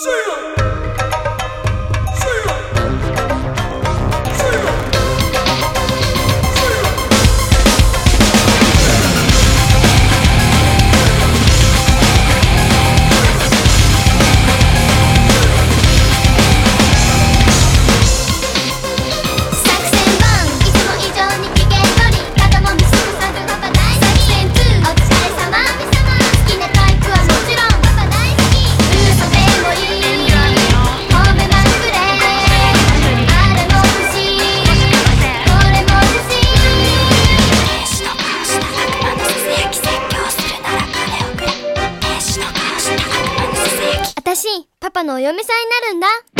See ya! パのお嫁さんになるんだ。